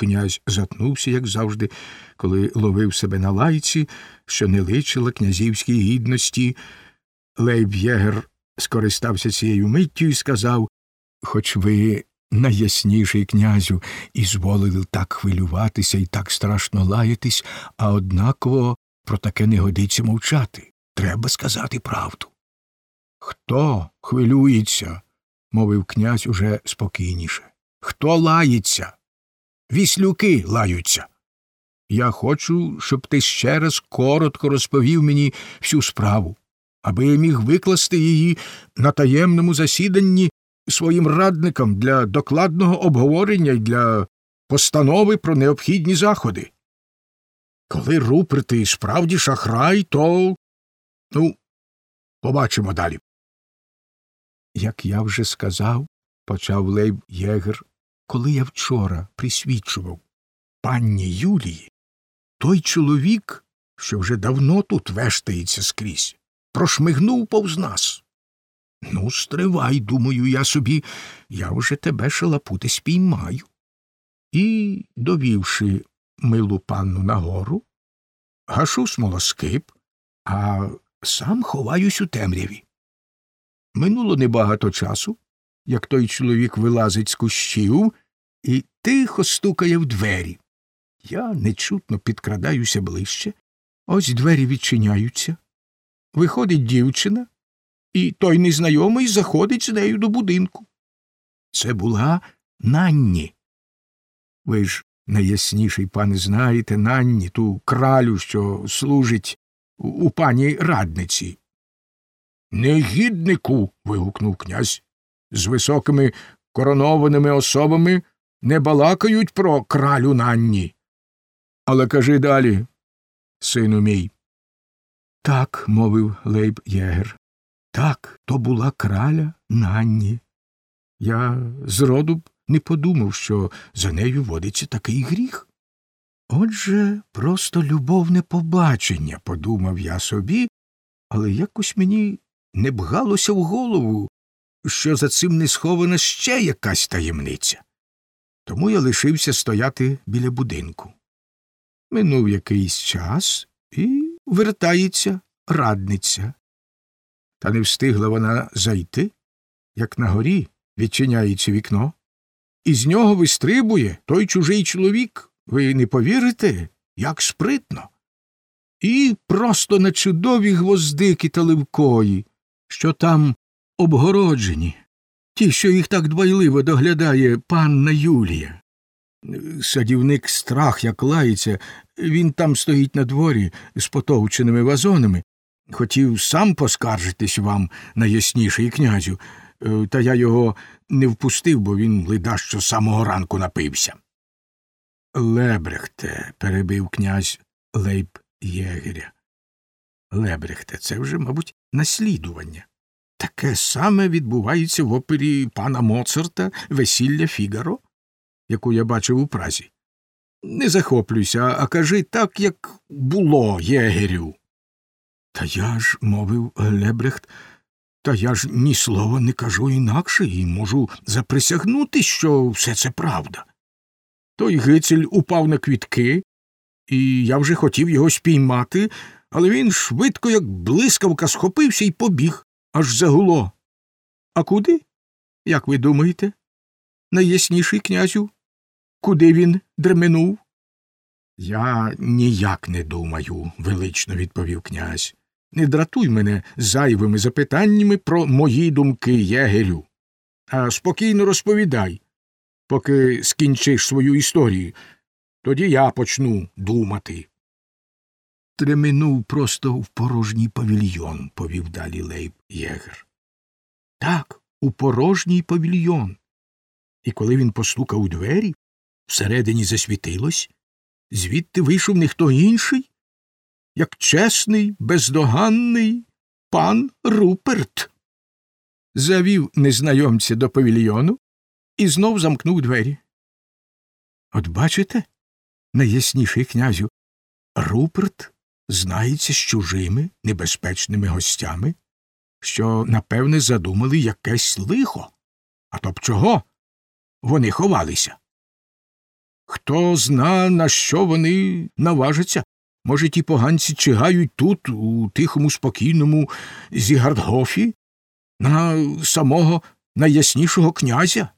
Князь затнувся, як завжди, коли ловив себе на лайці, що не личила князівській гідності. Лейб Єгер скористався цією миттю і сказав Хоч ви, найясніший князю, і зволили так хвилюватися і так страшно лаятись, а однаково про таке не годиться мовчати. Треба сказати правду. Хто хвилюється? мовив князь уже спокійніше. Хто лається? Віслюки лаються. Я хочу, щоб ти ще раз коротко розповів мені всю справу, аби я міг викласти її на таємному засіданні своїм радникам для докладного обговорення і для постанови про необхідні заходи. Коли Руперти справді шахрай, то. Ну, побачимо далі. Як я вже сказав, почав Лейб Єгер, коли я вчора присвідчував панні Юлії, той чоловік, що вже давно тут вештається скрізь, прошмигнув повз нас. Ну, стривай, думаю я собі, я вже тебе шалапути спіймаю. І, довівши милу панну нагору, гашу смолоскип, а сам ховаюсь у темряві. Минуло небагато часу, як той чоловік вилазить з кущів і тихо стукає в двері. Я нечутно підкрадаюся ближче, ось двері відчиняються. Виходить дівчина, і той незнайомий заходить з нею до будинку. Це була Нанні. Ви ж найясніший, пане, знаєте, Нанні, ту кралю, що служить у пані радниці. Негіднику. вигукнув князь. З високими коронованими особами не балакають про кралю Нанні. Але кажи далі, сину мій. Так, мовив Лейб Єгер. Так, то була краля Нанні. Я зроду б не подумав, що за нею водиться такий гріх. Отже, просто любовне побачення, подумав я собі, але якось мені не бгалося в голову, що за цим не схована ще якась таємниця. Тому я лишився стояти біля будинку. Минув якийсь час і вертається радниця. Та не встигла вона зайти, як на горі відчиняється вікно, і з нього вистрибує той чужий чоловік. Ви не повірите, як спритно. І просто на чудові гвоздики та ливкої, що там обгороджені, ті, що їх так дбайливо доглядає панна Юлія. Садівник страх, як лається, він там стоїть на дворі з потовченими вазонами. Хотів сам поскаржитись вам, найясніший князю, е, та я його не впустив, бо він лида що самого ранку напився. Лебрехте, перебив князь Лейб Єгеря. Лебрехте, це вже, мабуть, наслідування. Таке саме відбувається в опері пана Моцарта Весілля Фігаро, яку я бачив у Празі. Не захоплюйся, а кажи так, як було, єгерю. Та я ж, мовив Лебрехт, та я ж ні слова не кажу інакше і можу заприсягнути, що все це правда. Той гицель упав на квітки, і я вже хотів його спіймати, але він швидко, як блискавка, схопився і побіг, аж загуло. А куди? Як ви думаєте? Найясніший князю? Куди він дременув? Я ніяк не думаю, велично відповів князь. Не дратуй мене зайвими запитаннями про мої думки, єгерю, а спокійно розповідай, поки скінчиш свою історію. Тоді я почну думати. Треминув просто в порожній павільйон, повів далі Лейб Єгер. Так, у порожній павільйон. І коли він постукав у двері, всередині засвітилось, звідти вийшов не хто інший, як чесний, бездоганний пан Руперт. Завів незнайомця до павільйону і знов замкнув двері. От бачите, найясніший князю, Руперт знається з чужими небезпечними гостями, що, напевне, задумали якесь лихо. А то б чого? Вони ховалися. Хто зна, на що вони наважаться. Може, ті поганці чигають тут, у тихому, спокійному Зігардгофі, на самого найяснішого князя?